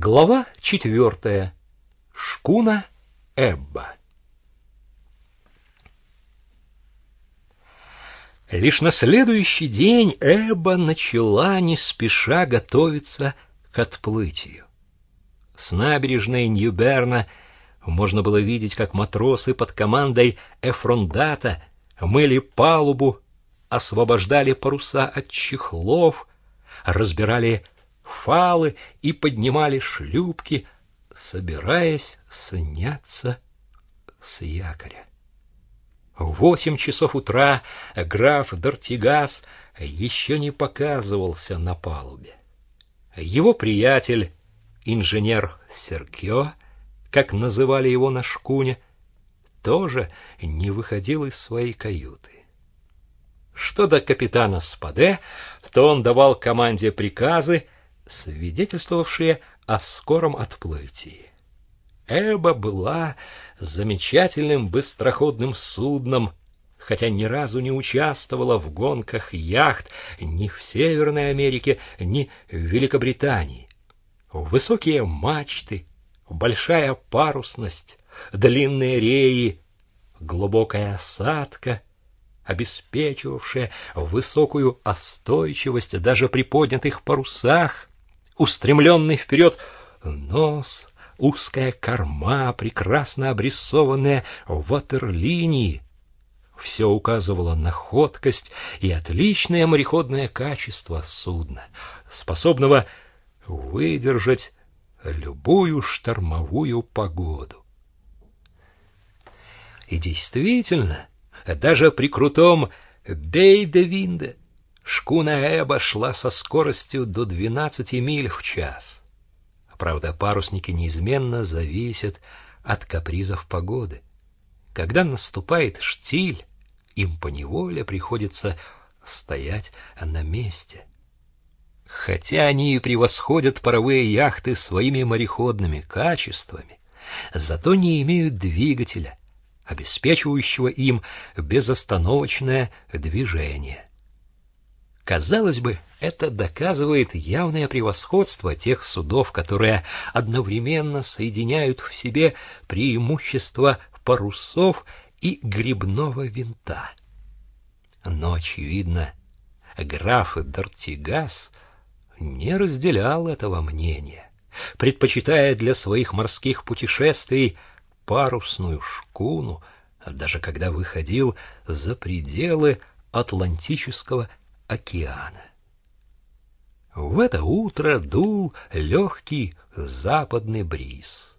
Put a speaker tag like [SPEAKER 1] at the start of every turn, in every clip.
[SPEAKER 1] Глава четвертая. Шкуна Эбба. Лишь на следующий день Эбба начала не спеша готовиться к отплытию. С набережной Ньюберна можно было видеть, как матросы под командой Эфрондата мыли палубу, освобождали паруса от чехлов, разбирали фалы и поднимали шлюпки, собираясь сняться с якоря. В восемь часов утра граф Дортигас еще не показывался на палубе. Его приятель, инженер Серкио, как называли его на шкуне, тоже не выходил из своей каюты. Что до капитана Спаде, то он давал команде приказы, свидетельствовавшие о скором отплытии. Эба была замечательным быстроходным судном, хотя ни разу не участвовала в гонках яхт ни в Северной Америке, ни в Великобритании. Высокие мачты, большая парусность, длинные реи, глубокая осадка, обеспечивавшая высокую остойчивость даже при поднятых парусах, устремленный вперед нос, узкая корма, прекрасно обрисованная ватерлинии. Все указывало на ходкость и отличное мореходное качество судна, способного выдержать любую штормовую погоду. И действительно, даже при крутом Бей-де-Винде Шкуна Эба шла со скоростью до 12 миль в час. Правда, парусники неизменно зависят от капризов погоды. Когда наступает штиль, им поневоле приходится стоять на месте. Хотя они и превосходят паровые яхты своими мореходными качествами, зато не имеют двигателя, обеспечивающего им безостановочное движение. Казалось бы, это доказывает явное превосходство тех судов, которые одновременно соединяют в себе преимущества парусов и грибного винта. Но, очевидно, граф Дортигас не разделял этого мнения, предпочитая для своих морских путешествий парусную шкуну, даже когда выходил за пределы Атлантического океана. В это утро дул легкий западный бриз.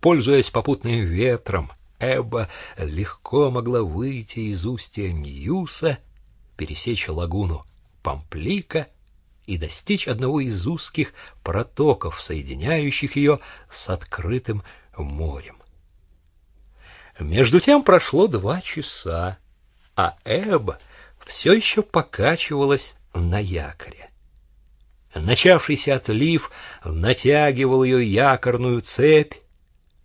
[SPEAKER 1] Пользуясь попутным ветром, Эбба легко могла выйти из устья Ньюса, пересечь лагуну Памплика и достичь одного из узких протоков, соединяющих ее с открытым морем. Между тем прошло два часа, а Эбба все еще покачивалась на якоре. Начавшийся отлив натягивал ее якорную цепь.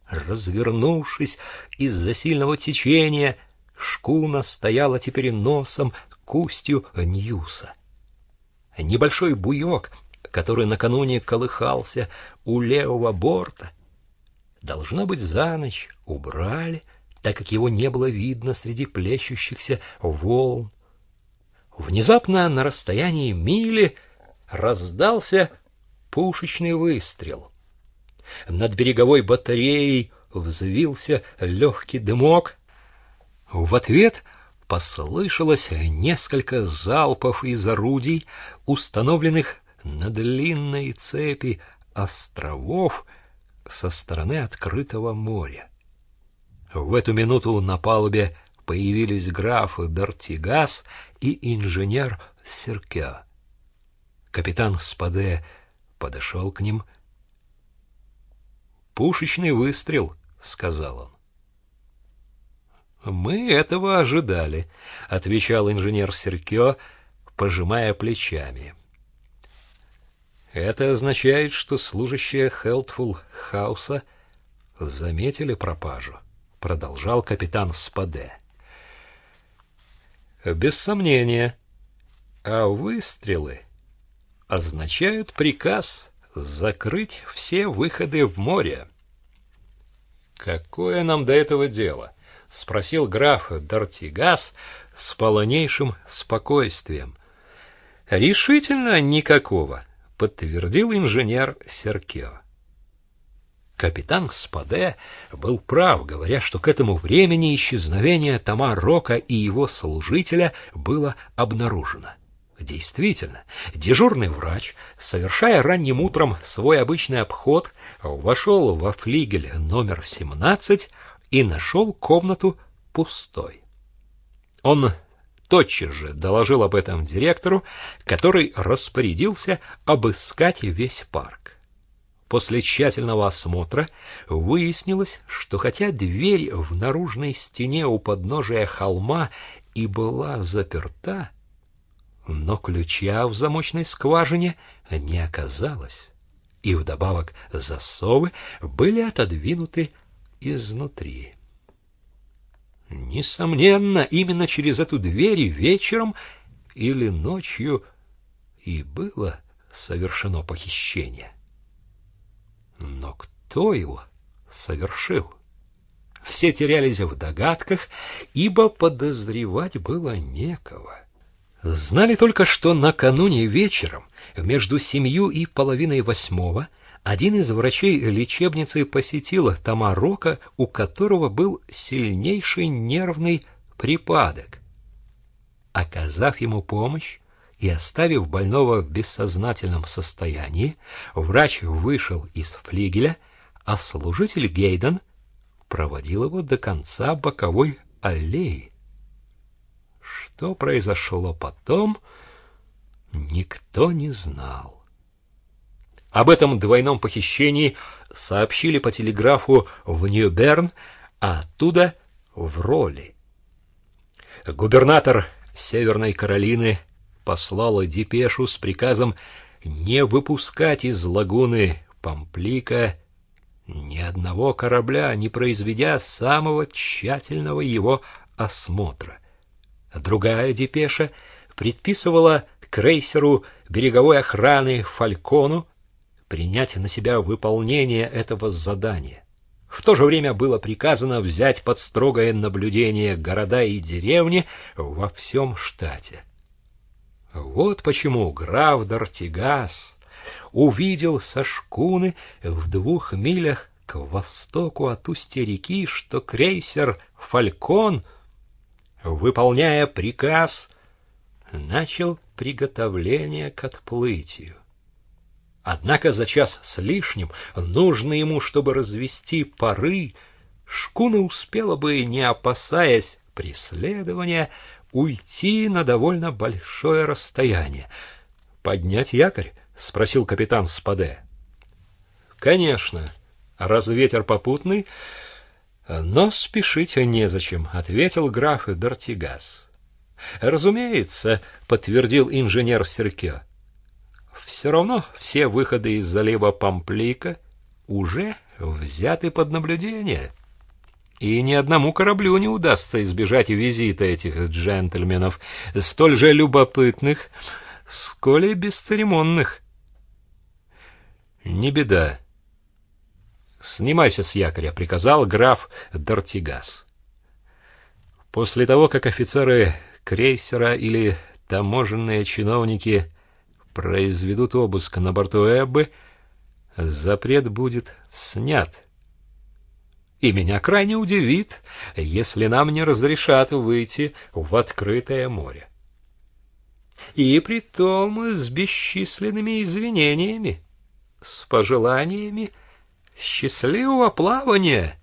[SPEAKER 1] Развернувшись из-за сильного течения, шкуна стояла теперь носом к устью Ньюса. Небольшой буек, который накануне колыхался у левого борта, должно быть, за ночь убрали, так как его не было видно среди плещущихся волн. Внезапно на расстоянии мили раздался пушечный выстрел. Над береговой батареей взвился легкий дымок. В ответ послышалось несколько залпов из орудий, установленных на длинной цепи островов со стороны открытого моря. В эту минуту на палубе появились граф Дортигас и инженер Серкя. Капитан Спаде подошел к ним. «Пушечный выстрел», — сказал он. «Мы этого ожидали», — отвечал инженер Серкё, пожимая плечами. «Это означает, что служащие Хелтфул Хауса заметили пропажу», — продолжал капитан Спаде. Без сомнения. А выстрелы означают приказ закрыть все выходы в море. Какое нам до этого дело? спросил граф Дартигас с полнейшим спокойствием. Решительно никакого, подтвердил инженер Серкио. Капитан Спаде был прав, говоря, что к этому времени исчезновение Тома Рока и его служителя было обнаружено. Действительно, дежурный врач, совершая ранним утром свой обычный обход, вошел во флигель номер 17 и нашел комнату пустой. Он тотчас же доложил об этом директору, который распорядился обыскать весь парк. После тщательного осмотра выяснилось, что хотя дверь в наружной стене у подножия холма и была заперта, но ключа в замочной скважине не оказалось, и вдобавок засовы были отодвинуты изнутри. Несомненно, именно через эту дверь вечером или ночью и было совершено похищение. Но кто его совершил? Все терялись в догадках, ибо подозревать было некого. Знали только, что накануне вечером, между семью и половиной восьмого, один из врачей лечебницы посетил Тамарока, у которого был сильнейший нервный припадок. Оказав ему помощь, и оставив больного в бессознательном состоянии, врач вышел из флигеля, а служитель Гейден проводил его до конца боковой аллеи. Что произошло потом, никто не знал. Об этом двойном похищении сообщили по телеграфу в Нью-Берн, а оттуда в Роли. Губернатор Северной Каролины послала депешу с приказом не выпускать из лагуны Памплика ни одного корабля, не произведя самого тщательного его осмотра. Другая депеша предписывала крейсеру береговой охраны Фалькону принять на себя выполнение этого задания. В то же время было приказано взять под строгое наблюдение города и деревни во всем штате. Вот почему граф Дартигас увидел со шкуны в двух милях к востоку от устья реки, что крейсер «Фалькон», выполняя приказ, начал приготовление к отплытию. Однако за час с лишним, нужно ему, чтобы развести пары, шкуна успела бы, не опасаясь преследования, уйти на довольно большое расстояние. Поднять якорь? спросил капитан Спаде. Конечно, раз ветер попутный, но спешить незачем, ответил граф Дортигас. Разумеется, подтвердил инженер Серкё. Все равно все выходы из залива Памплика уже взяты под наблюдение и ни одному кораблю не удастся избежать визита этих джентльменов, столь же любопытных, сколь и бесцеремонных. Не беда. Снимайся с якоря, приказал граф Дортигас. После того, как офицеры крейсера или таможенные чиновники произведут обыск на борту Эббы, запрет будет снят и меня крайне удивит, если нам не разрешат выйти в открытое море. И при том с бесчисленными извинениями, с пожеланиями счастливого плавания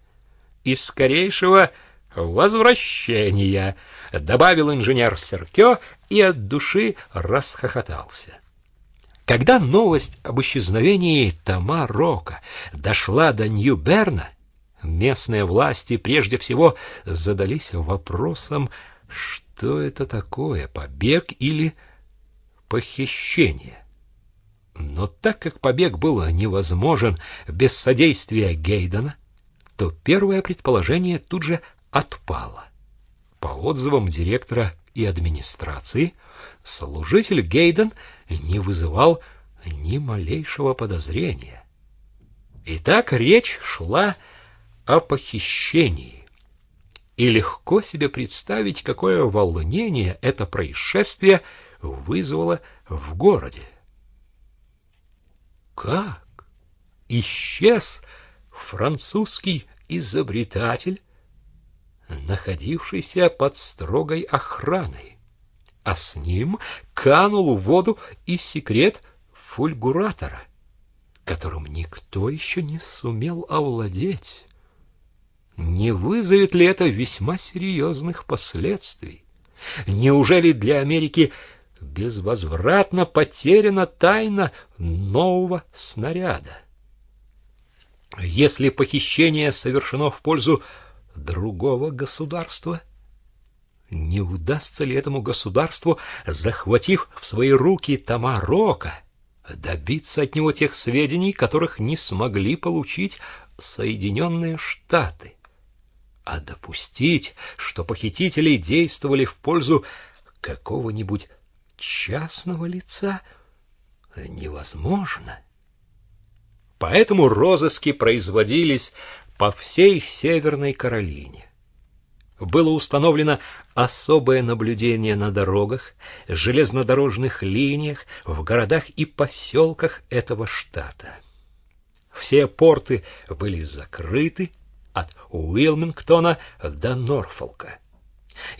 [SPEAKER 1] и скорейшего возвращения, добавил инженер Серкё и от души расхохотался. Когда новость об исчезновении Тома Рока дошла до Нью-Берна, Местные власти прежде всего задались вопросом, что это такое, побег или похищение. Но так как побег был невозможен без содействия Гейдена, то первое предположение тут же отпало. По отзывам директора и администрации, служитель Гейден не вызывал ни малейшего подозрения. Итак, речь шла о похищении. И легко себе представить, какое волнение это происшествие вызвало в городе. Как исчез французский изобретатель, находившийся под строгой охраной, а с ним канул в воду и секрет фульгуратора, которым никто еще не сумел овладеть. Не вызовет ли это весьма серьезных последствий? Неужели для Америки безвозвратно потеряна тайна нового снаряда? Если похищение совершено в пользу другого государства, не удастся ли этому государству, захватив в свои руки Тамарока, добиться от него тех сведений, которых не смогли получить Соединенные Штаты? А допустить, что похитители действовали в пользу какого-нибудь частного лица, невозможно. Поэтому розыски производились по всей Северной Каролине. Было установлено особое наблюдение на дорогах, железнодорожных линиях, в городах и поселках этого штата. Все порты были закрыты от Уилмингтона до Норфолка.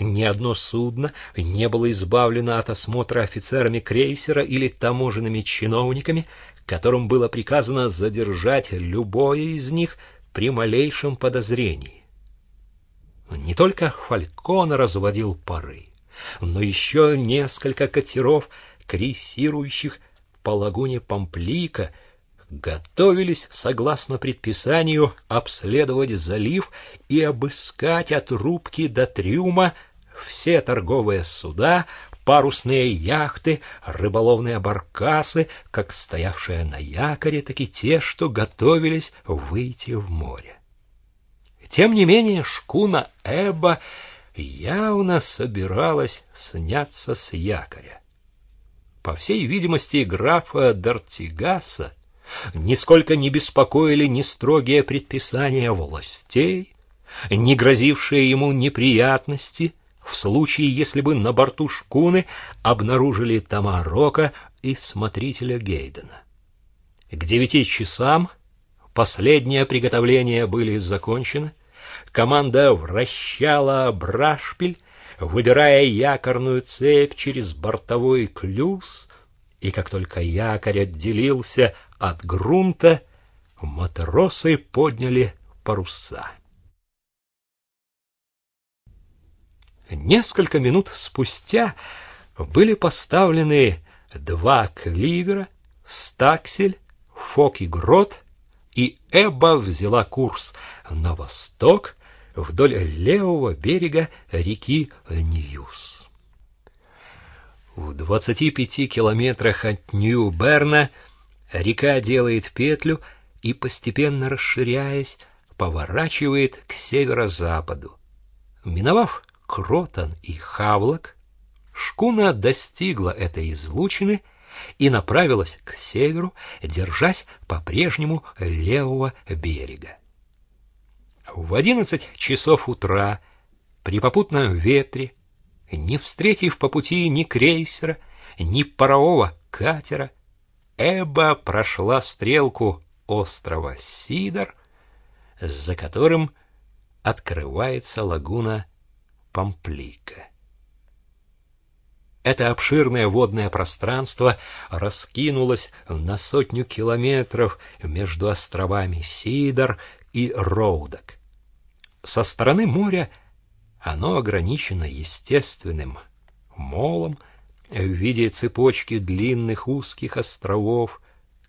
[SPEAKER 1] Ни одно судно не было избавлено от осмотра офицерами крейсера или таможенными чиновниками, которым было приказано задержать любое из них при малейшем подозрении. Не только Фалькон разводил пары, но еще несколько катеров, крейсирующих по лагуне Памплика, готовились, согласно предписанию, обследовать залив и обыскать от рубки до трюма все торговые суда, парусные яхты, рыболовные баркасы, как стоявшие на якоре, так и те, что готовились выйти в море. Тем не менее, шкуна Эба явно собиралась сняться с якоря. По всей видимости, графа Дартигаса нисколько не беспокоили ни строгие предписания властей, ни грозившие ему неприятности, в случае, если бы на борту шкуны обнаружили Тамарока и смотрителя Гейдена. К девяти часам последние приготовления были закончены, команда вращала брашпиль, выбирая якорную цепь через бортовой клюз, и как только якорь отделился от грунта, матросы подняли паруса. Несколько минут спустя были поставлены два кливера, стаксель, фок и грот, и Эбба взяла курс на восток вдоль левого берега реки Ньюс. В 25 километрах от Нью-Берна река делает петлю и, постепенно расширяясь, поворачивает к северо-западу. Миновав Кротон и Хавлок, шкуна достигла этой излучины и направилась к северу, держась по-прежнему левого берега. В одиннадцать часов утра при попутном ветре, не встретив по пути ни крейсера, ни парового катера, Эба прошла стрелку острова Сидор, за которым открывается лагуна Памплика. Это обширное водное пространство раскинулось на сотню километров между островами Сидор и Роудок. Со стороны моря оно ограничено естественным молом в виде цепочки длинных узких островов,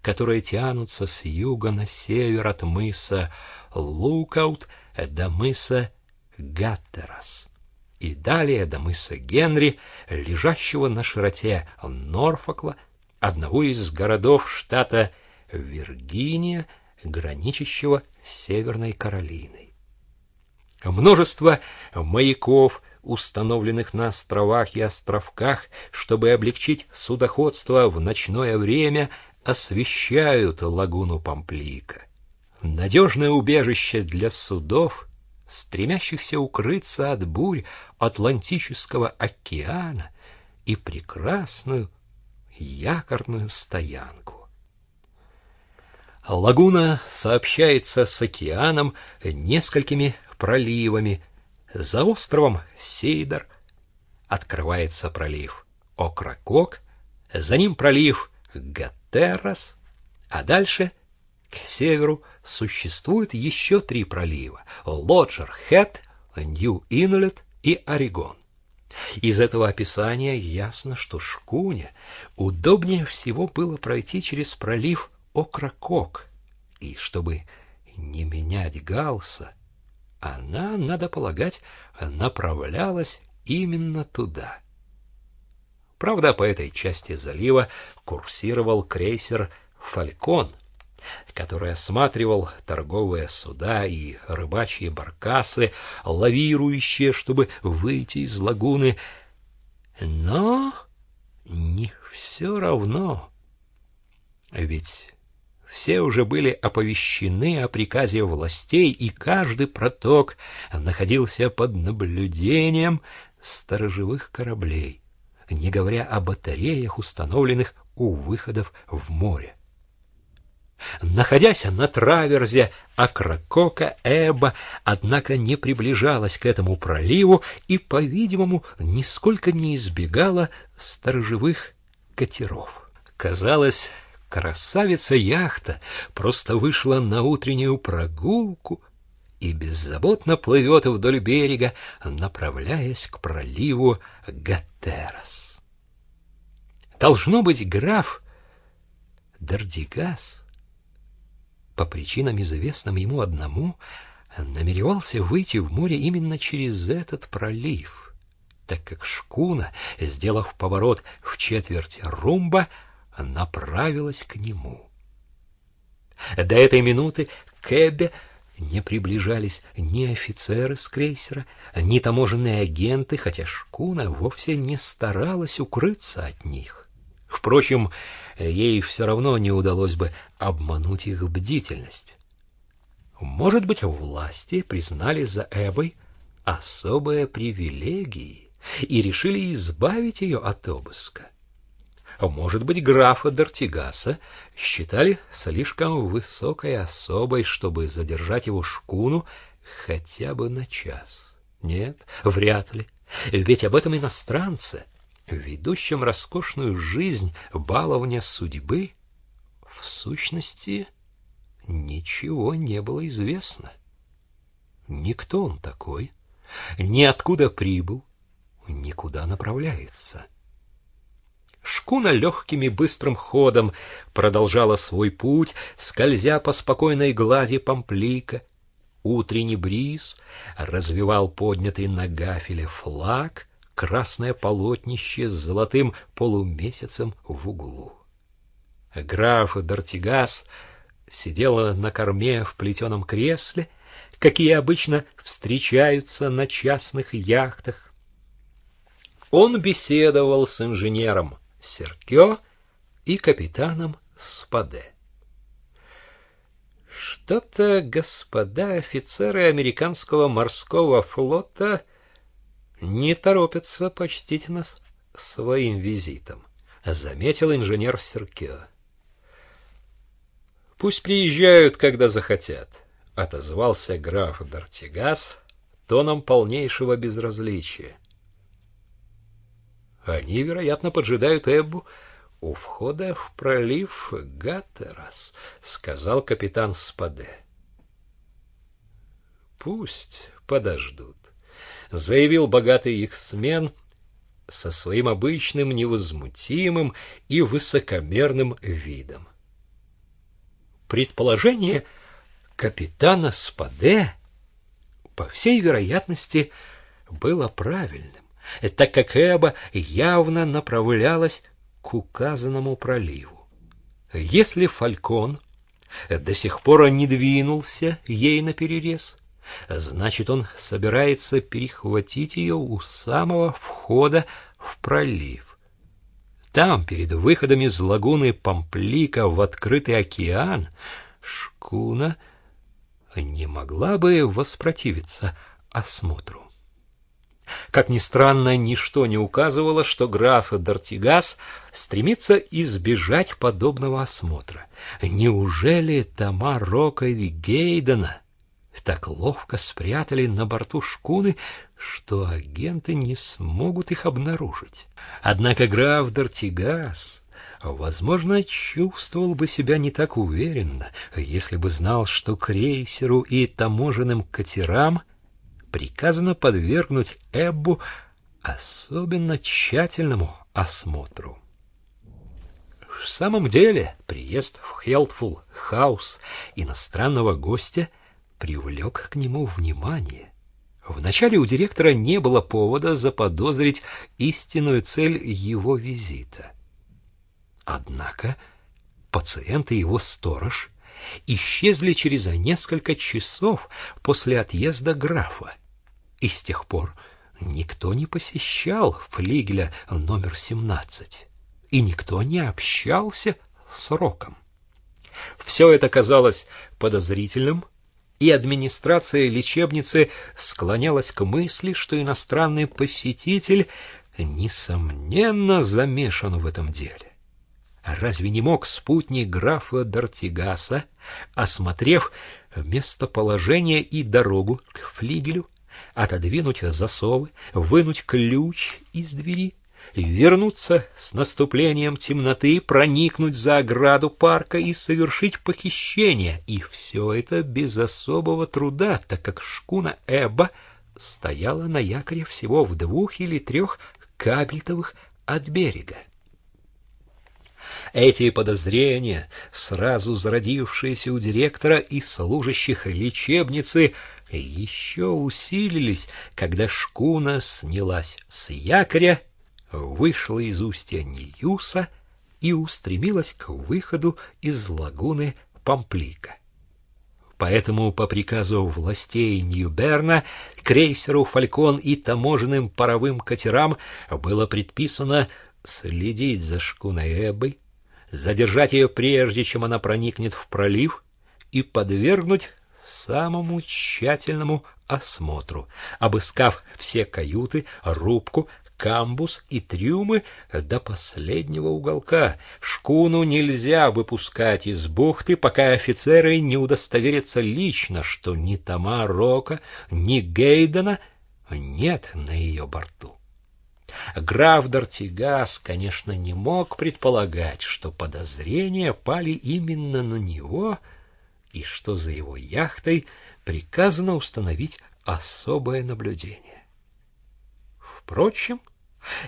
[SPEAKER 1] которые тянутся с юга на север от мыса Лукаут до мыса Гаттерас и далее до мыса Генри, лежащего на широте Норфокла, одного из городов штата Виргиния, граничащего с Северной Каролиной. Множество маяков, установленных на островах и островках, чтобы облегчить судоходство в ночное время, освещают лагуну Памплика. Надежное убежище для судов, стремящихся укрыться от бурь Атлантического океана и прекрасную якорную стоянку. Лагуна сообщается с океаном несколькими проливами. За островом Сейдер открывается пролив Окракок, за ним пролив Гатеррас, а дальше к северу существует еще три пролива — Лоджер-Хэт, Нью-Инлет и Орегон. Из этого описания ясно, что шкуне удобнее всего было пройти через пролив Окракок, и чтобы не менять галса, она, надо полагать, направлялась именно туда. Правда, по этой части залива курсировал крейсер «Фалькон», который осматривал торговые суда и рыбачьи баркасы, лавирующие, чтобы выйти из лагуны. Но не все равно. Ведь все уже были оповещены о приказе властей, и каждый проток находился под наблюдением сторожевых кораблей, не говоря о батареях, установленных у выходов в море. Находясь на траверзе Акракока, Эба, однако, не приближалась к этому проливу и, по-видимому, нисколько не избегала сторожевых катеров. Казалось, красавица-яхта просто вышла на утреннюю прогулку и беззаботно плывет вдоль берега, направляясь к проливу Гатерас. Должно быть, граф Дардигас по причинам известным ему одному, намеревался выйти в море именно через этот пролив, так как шкуна, сделав поворот в четверть румба, направилась к нему. До этой минуты к Эббе не приближались ни офицеры с крейсера, ни таможенные агенты, хотя шкуна вовсе не старалась укрыться от них. Впрочем, ей все равно не удалось бы обмануть их бдительность. Может быть, власти признали за Эбой особые привилегии и решили избавить ее от обыска. Может быть, графа Дортигаса считали слишком высокой особой, чтобы задержать его шкуну хотя бы на час. Нет, вряд ли. Ведь об этом иностранце ведущем роскошную жизнь баловня судьбы, в сущности, ничего не было известно. Никто он такой, ни откуда прибыл, никуда направляется. Шкуна легким и быстрым ходом продолжала свой путь, скользя по спокойной глади Памплика. Утренний бриз развивал поднятый на гафеле флаг, красное полотнище с золотым полумесяцем в углу. Граф Дортигас сидела на корме в плетеном кресле, какие обычно встречаются на частных яхтах. Он беседовал с инженером Серкё и капитаном Спаде. Что-то господа офицеры американского морского флота не торопятся почтить нас своим визитом, заметил инженер Серкио. Пусть приезжают, когда захотят, отозвался граф Дартигас тоном полнейшего безразличия. Они, вероятно, поджидают Эббу у входа в пролив Гаттерас, сказал капитан Спаде. Пусть подождут заявил богатый их смен со своим обычным невозмутимым и высокомерным видом. Предположение капитана Спаде, по всей вероятности, было правильным, так как Эба явно направлялась к указанному проливу. Если Фалькон до сих пор не двинулся ей на перерез, Значит, он собирается перехватить ее у самого входа в пролив. там, перед выходом из лагуны Памплика в открытый океан, шкуна не могла бы воспротивиться осмотру. Как ни странно, ничто не указывало, что граф Дортигас стремится избежать подобного осмотра. Неужели Тома Рока и Гейдена так ловко спрятали на борту шкуны, что агенты не смогут их обнаружить? Однако граф Дортигас возможно, чувствовал бы себя не так уверенно, если бы знал, что крейсеру и таможенным катерам приказано подвергнуть Эббу особенно тщательному осмотру. В самом деле, приезд в Хелтфул Хаус иностранного гостя привлек к нему внимание. Вначале у директора не было повода заподозрить истинную цель его визита. Однако пациент и его сторож исчезли через несколько часов после отъезда графа. И с тех пор никто не посещал флигеля номер 17, и никто не общался с Роком. Все это казалось подозрительным, и администрация лечебницы склонялась к мысли, что иностранный посетитель несомненно замешан в этом деле. Разве не мог спутник графа Дортигаса, осмотрев местоположение и дорогу к флигелю, отодвинуть засовы, вынуть ключ из двери, вернуться с наступлением темноты, проникнуть за ограду парка и совершить похищение, и все это без особого труда, так как шкуна Эбба стояла на якоре всего в двух или трех кабельтовых от берега. Эти подозрения, сразу зародившиеся у директора и служащих лечебницы, еще усилились, когда шкуна снялась с якоря, вышла из устья Ньюса и устремилась к выходу из лагуны Памплика. Поэтому по приказу властей Нью-Берна крейсеру «Фалькон» и таможенным паровым катерам было предписано следить за шкуной Эббой, задержать ее прежде, чем она проникнет в пролив, и подвергнуть самому тщательному осмотру, обыскав все каюты, рубку, камбус и трюмы до последнего уголка. Шкуну нельзя выпускать из бухты, пока офицеры не удостоверятся лично, что ни Тома Рока, ни Гейдена нет на ее борту. Граф Дортигас, конечно, не мог предполагать, что подозрения пали именно на него и что за его яхтой приказано установить особое наблюдение. Впрочем,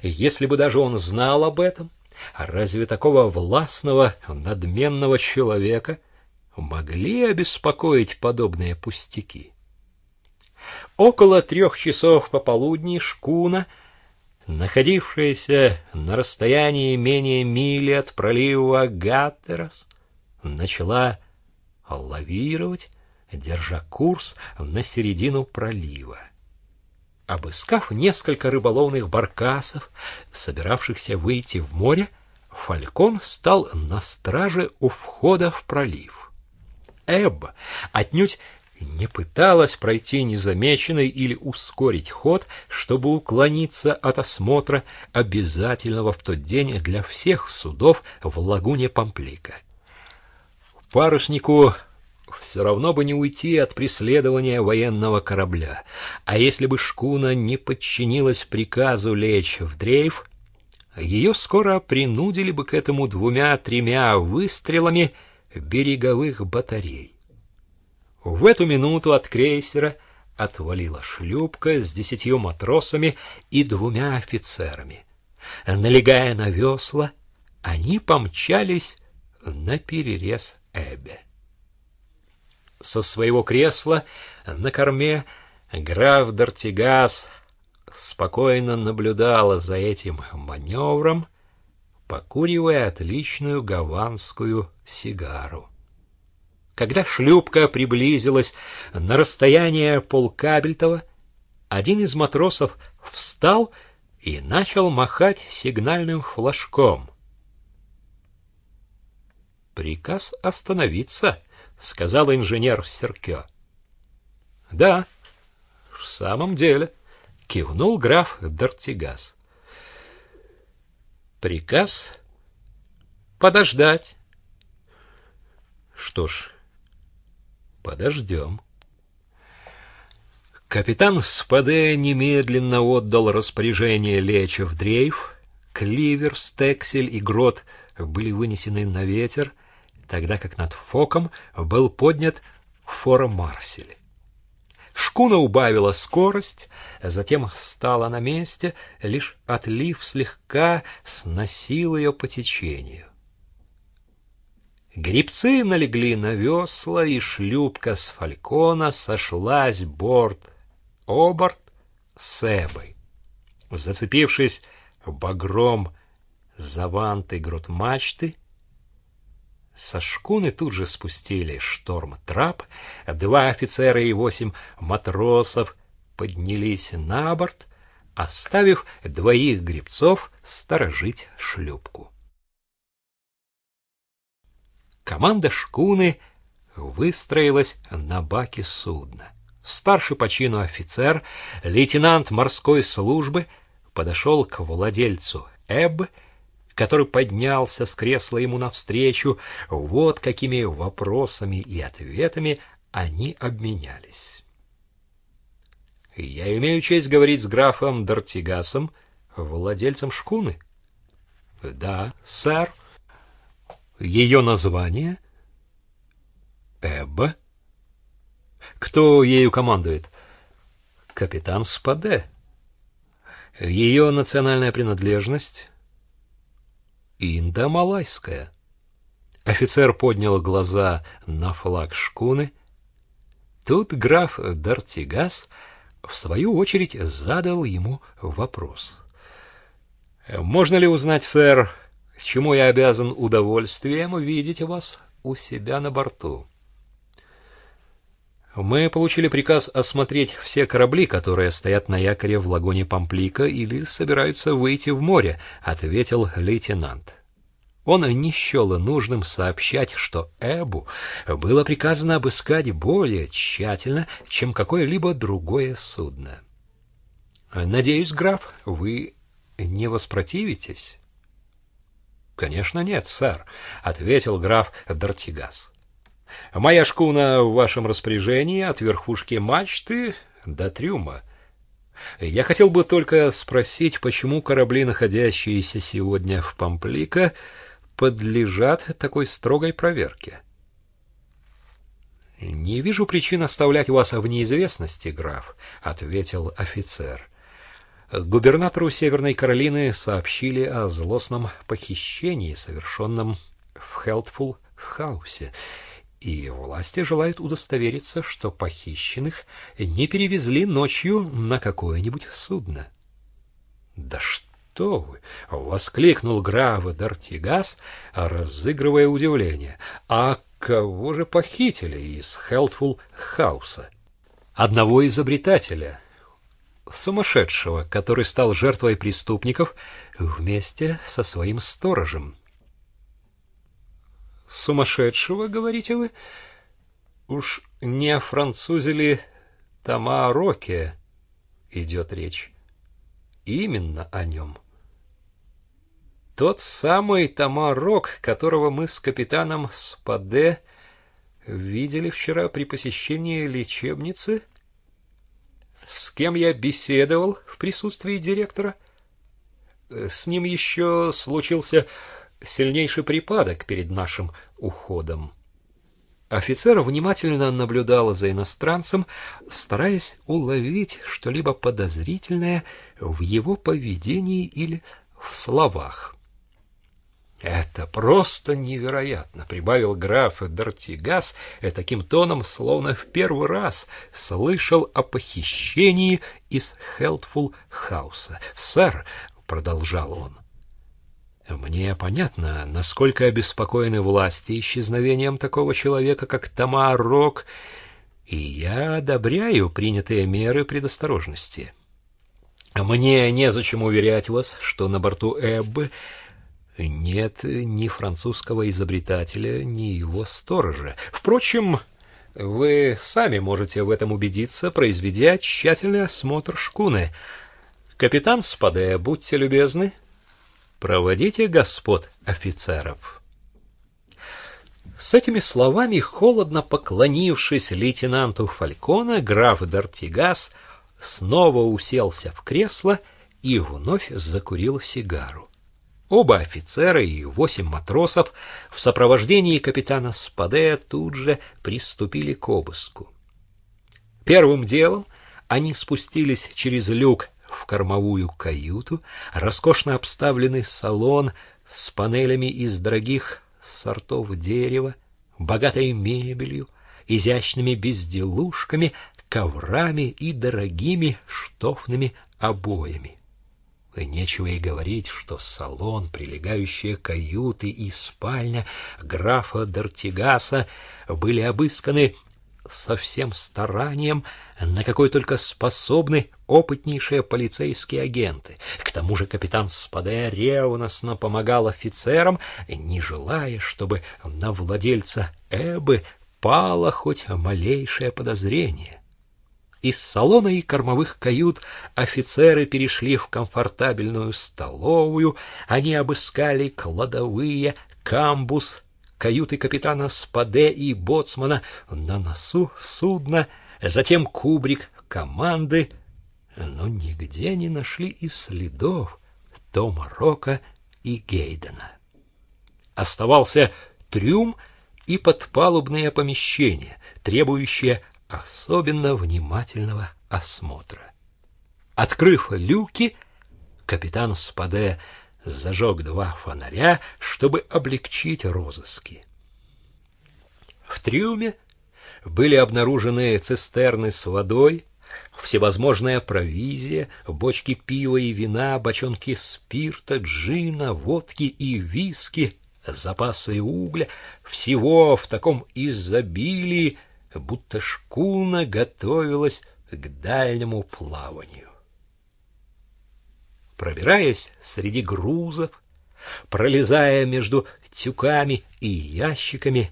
[SPEAKER 1] если бы даже он знал об этом, разве такого властного, надменного человека могли обеспокоить подобные пустяки? Около трех часов пополудни шкуна — находившаяся на расстоянии менее мили от пролива Гаттерос, начала лавировать, держа курс на середину пролива. Обыскав несколько рыболовных баркасов, собиравшихся выйти в море, Фалькон стал на страже у входа в пролив. Эбб отнюдь не пыталась пройти незамеченной или ускорить ход, чтобы уклониться от осмотра, обязательного в тот день для всех судов в лагуне Памплика. Паруснику все равно бы не уйти от преследования военного корабля, а если бы шкуна не подчинилась приказу лечь в дрейф, ее скоро принудили бы к этому двумя-тремя выстрелами береговых батарей. В эту минуту от крейсера отвалила шлюпка с десятью матросами и двумя офицерами. Налегая на весла, они помчались на перерез Эбе. Со своего кресла на корме граф Дортигас спокойно наблюдала за этим маневром, покуривая отличную гаванскую сигару. Когда шлюпка приблизилась на расстояние полкабельтова, один из матросов встал и начал махать сигнальным флажком. «Приказ остановиться», — сказал инженер Серкё. «Да, в самом деле», — кивнул граф Дортигас. «Приказ подождать». «Что ж, подождем». Капитан Спаде немедленно отдал распоряжение лечь в дрейф. Кливер, Стексель и Грот были вынесены на ветер, тогда как над Фоком был поднят фора Марсель. Шкуна убавила скорость, затем стала на месте, лишь отлив слегка сносил ее по течению. Грибцы налегли на весла, и шлюпка с фалькона сошлась борт оборт с Эбой. Зацепившись багром за ванты грот мачты, со шкуны тут же спустили шторм-трап, два офицера и восемь матросов поднялись на борт, оставив двоих гребцов сторожить шлюпку. Команда шкуны выстроилась на баке судна старший по чину офицер, лейтенант морской службы, подошел к владельцу Эб, который поднялся с кресла ему навстречу. Вот какими вопросами и ответами они обменялись. «Я имею честь говорить с графом Дортигасом, владельцем шкуны?» «Да, сэр». «Ее название?» «Эбба». Кто ею командует? Капитан Спаде. Ее национальная принадлежность индо-малайская. Офицер поднял глаза на флаг шкуны. Тут граф Дартигас в свою очередь задал ему вопрос. Можно ли узнать, сэр, чему я обязан удовольствием видеть вас у себя на борту? Мы получили приказ осмотреть все корабли, которые стоят на якоре в лагуне Памплика или собираются выйти в море, ответил лейтенант. Он не счел нужным сообщать, что Эбу было приказано обыскать более тщательно, чем какое-либо другое судно. Надеюсь, граф, вы не воспротивитесь? Конечно, нет, сэр, ответил граф Дортигас. Моя шкуна в вашем распоряжении от верхушки мачты до трюма. Я хотел бы только спросить, почему корабли, находящиеся сегодня в Памплика, подлежат такой строгой проверке. Не вижу причин оставлять вас в неизвестности, граф, ответил офицер. Губернатору Северной Каролины сообщили о злостном похищении, совершенном в Хелтфул хаусе и власти желают удостовериться, что похищенных не перевезли ночью на какое-нибудь судно. Да что вы, воскликнул граф Д'Артигас, разыгрывая удивление. А кого же похитили из Хелтфул Хауса? Одного изобретателя, сумасшедшего, который стал жертвой преступников вместе со своим сторожем. Сумасшедшего, говорите вы? Уж не о французе ли Тома Роке идет речь? Именно о нем. Тот самый Тома Рок, которого мы с капитаном Спаде видели вчера при посещении лечебницы, с кем я беседовал в присутствии директора. С ним еще случился сильнейший припадок перед нашим уходом. Офицер внимательно наблюдал за иностранцем, стараясь уловить что-либо подозрительное в его поведении или в словах. Это просто невероятно, прибавил граф Д'Артигас таким тоном, словно в первый раз слышал о похищении из Хелтфул Хауса. Сэр, продолжал он, мне понятно, насколько обеспокоены власти исчезновением такого человека, как Тамар и я одобряю принятые меры предосторожности. Мне незачем уверять вас, что на борту Эббы нет ни французского изобретателя, ни его сторожа. Впрочем, вы сами можете в этом убедиться, произведя тщательный осмотр шкуны. Капитан Спаде, будьте любезны, проводите господ офицеров. С этими словами, холодно поклонившись лейтенанту Фалькона, граф Д'Артигас снова уселся в кресло и вновь закурил сигару. Оба офицера и восемь матросов в сопровождении капитана Спадея тут же приступили к обыску. Первым делом они спустились через люк в кормовую каюту, роскошно обставленный салон с панелями из дорогих сортов дерева, богатой мебелью, изящными безделушками, коврами и дорогими штофными обоями. И нечего и говорить, что салон, прилегающие каюты и спальня графа Д'Артигаса были обысканы со всем старанием, на какой только способны опытнейшие полицейские агенты. К тому же капитан Спаде ревностно помогал офицерам, не желая, чтобы на владельца Эбы пало хоть малейшее подозрение. Из салона и кормовых кают офицеры перешли в комфортабельную столовую, они обыскали кладовые, камбус, каюты капитана Спаде и боцмана на носу судна, затем кубрик команды, но нигде не нашли и следов Тома Рока и Гейдена. Оставался трюм и подпалубные помещения, требующие особенно внимательного осмотра. Открыв люки, капитан Спаде зажег два фонаря, чтобы облегчить розыски. В трюме были обнаружены цистерны с водой, всевозможная провизия, бочки пива и вина, бочонки спирта, джина, водки и виски, запасы угля, всего в таком изобилии, будто шкуна готовилась к дальнему плаванию. Пробираясь среди грузов, пролезая между тюками и ящиками,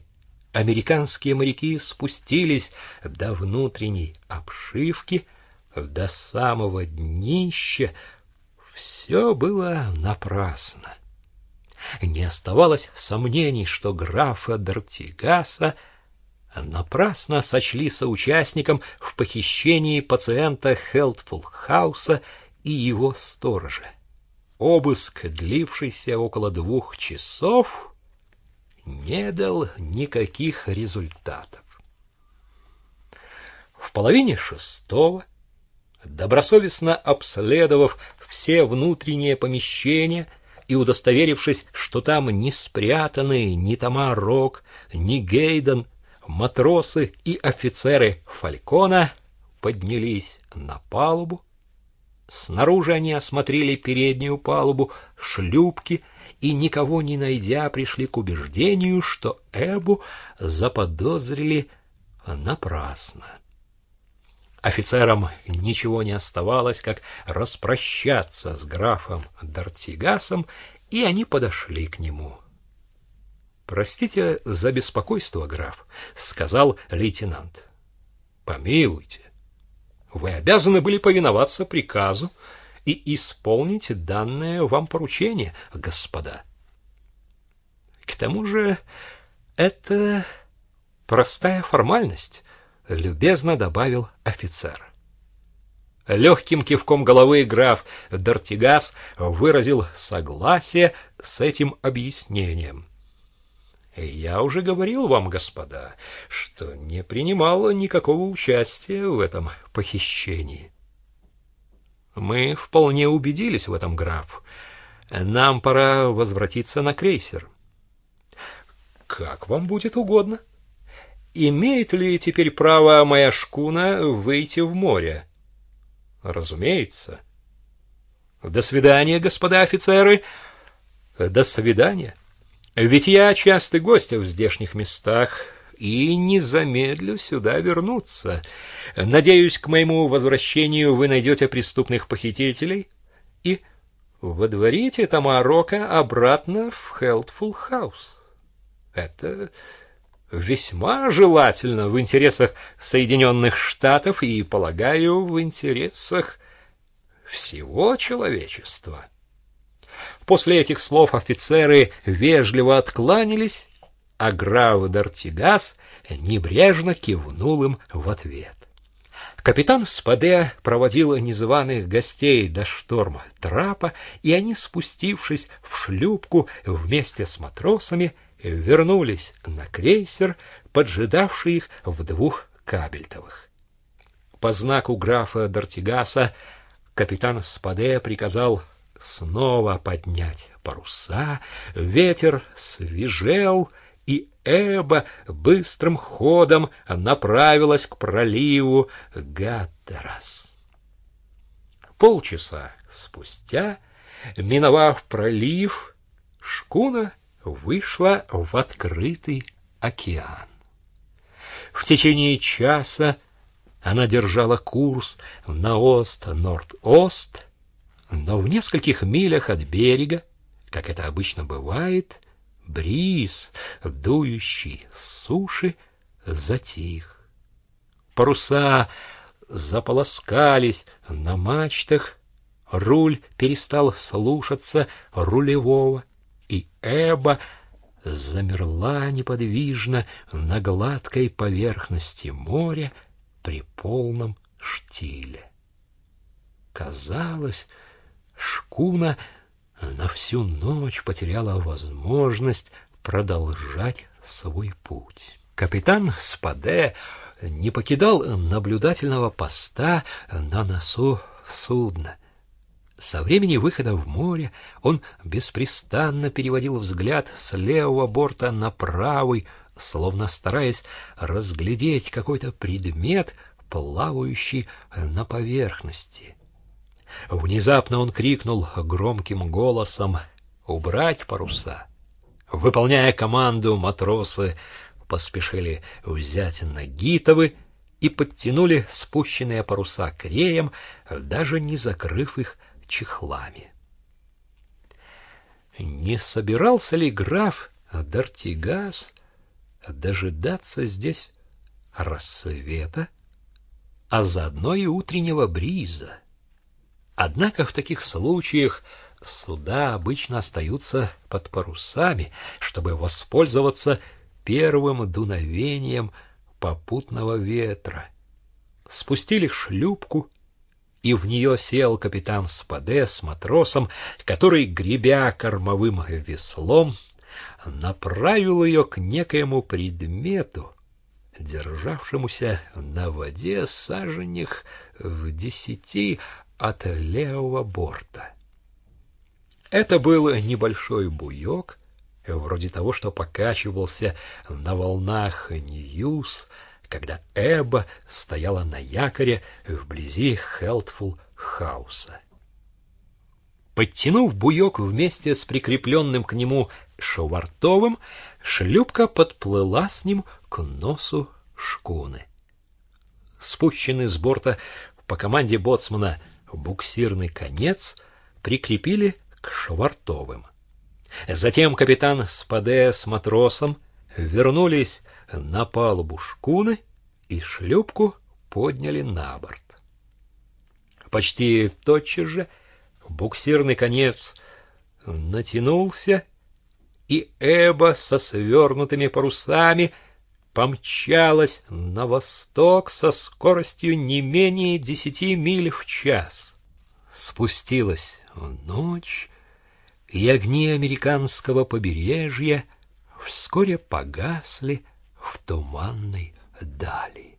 [SPEAKER 1] американские моряки спустились до внутренней обшивки, до самого днища. Все было напрасно. Не оставалось сомнений, что графа Д'Артигаса — напрасно сочли соучастником в похищении пациента Хелтфул Хауса и его сторожа. Обыск, длившийся около двух часов, не дал никаких результатов. В половине шестого, добросовестно обследовав все внутренние помещения и удостоверившись, что там не спрятаны ни Тома Рок, ни Гейден, матросы и офицеры Фалькона поднялись на палубу. Снаружи они осмотрели переднюю палубу, шлюпки и, никого не найдя, пришли к убеждению, что Эбу заподозрили напрасно. Офицерам ничего не оставалось, как распрощаться с графом Д'Артигасом, и они подошли к нему. Простите за беспокойство, граф, сказал лейтенант. Помилуйте. Вы обязаны были повиноваться приказу и исполнить данное вам поручение, господа. К тому же это простая формальность, любезно добавил офицер. Легким кивком головы граф Д'Артигас выразил согласие с этим объяснением. Я уже говорил вам, господа, что не принимала никакого участия в этом похищении. Мы вполне убедились в этом, граф. Нам пора возвратиться на крейсер. Как вам будет угодно. Имеет ли теперь право моя шкуна выйти в море? Разумеется. До свидания, господа офицеры. До свидания. Ведь я частый гость в здешних местах и не замедлю сюда вернуться. Надеюсь, к моему возвращению вы найдете преступных похитителей и водворите Тамарока обратно в Хелтфул Хаус. Это весьма желательно в интересах Соединенных Штатов и, полагаю, в интересах всего человечества. После этих слов офицеры вежливо откланялись, а граф Д'Артигас небрежно кивнул им в ответ. Капитан Спаде проводил незваных гостей до штормтрапа, и они, спустившись в шлюпку вместе с матросами, вернулись на крейсер, поджидавший их в двух кабельтовых. По знаку графа Д'Артигаса капитан Спаде приказал снова поднять паруса, ветер свежел, и Эба быстрым ходом направилась к проливу Гаттерас. Полчаса спустя, миновав пролив, шкуна вышла в открытый океан. В течение часа она держала курс на ост-норд-ост, но в нескольких милях от берега, как это обычно бывает, бриз, дующий с суши, затих. Паруса заполоскались на мачтах, руль перестал слушаться рулевого, и Эба замерла неподвижно на гладкой поверхности моря при полном штиле. Казалось, шкуна на всю ночь потеряла возможность продолжать свой путь. Капитан Спаде не покидал наблюдательного поста на носу судна. Со времени выхода в море он беспрестанно переводил взгляд с левого борта на правый, словно стараясь разглядеть какой-то предмет, плавающий на поверхности. Внезапно он крикнул громким голосом «Убрать паруса!». Выполняя команду, матросы поспешили взять нагитовы и подтянули спущенные паруса к реям, даже не закрыв их чехлами. Не собирался ли граф Д'Артигас дожидаться здесь рассвета, а заодно и утреннего бриза? Однако в таких случаях суда обычно остаются под парусами, чтобы воспользоваться первым дуновением попутного ветра. Спустили шлюпку, и в нее сел капитан Спаде с матросом, который, гребя кормовым веслом, направил ее к некоему предмету, державшемуся на воде саженях в десяти от левого борта. Это был небольшой буек, вроде того, что покачивался на волнах Ньюс, когда Эбба стояла на якоре вблизи Хелтфул Хауса. Подтянув буек вместе с прикрепленным к нему швартовым, шлюпка подплыла с ним к носу шкуны. Спущенный с борта по команде боцмана буксирный конец прикрепили к швартовым. Затем капитан Спаде с матросом вернулись на палубу шкуны и шлюпку подняли на борт. Почти тотчас же буксирный конец натянулся, и Эба со свернутыми парусами помчалась на восток со скоростью не менее десяти миль в час. Спустилась ночь, и огни американского побережья вскоре погасли в туманной дали.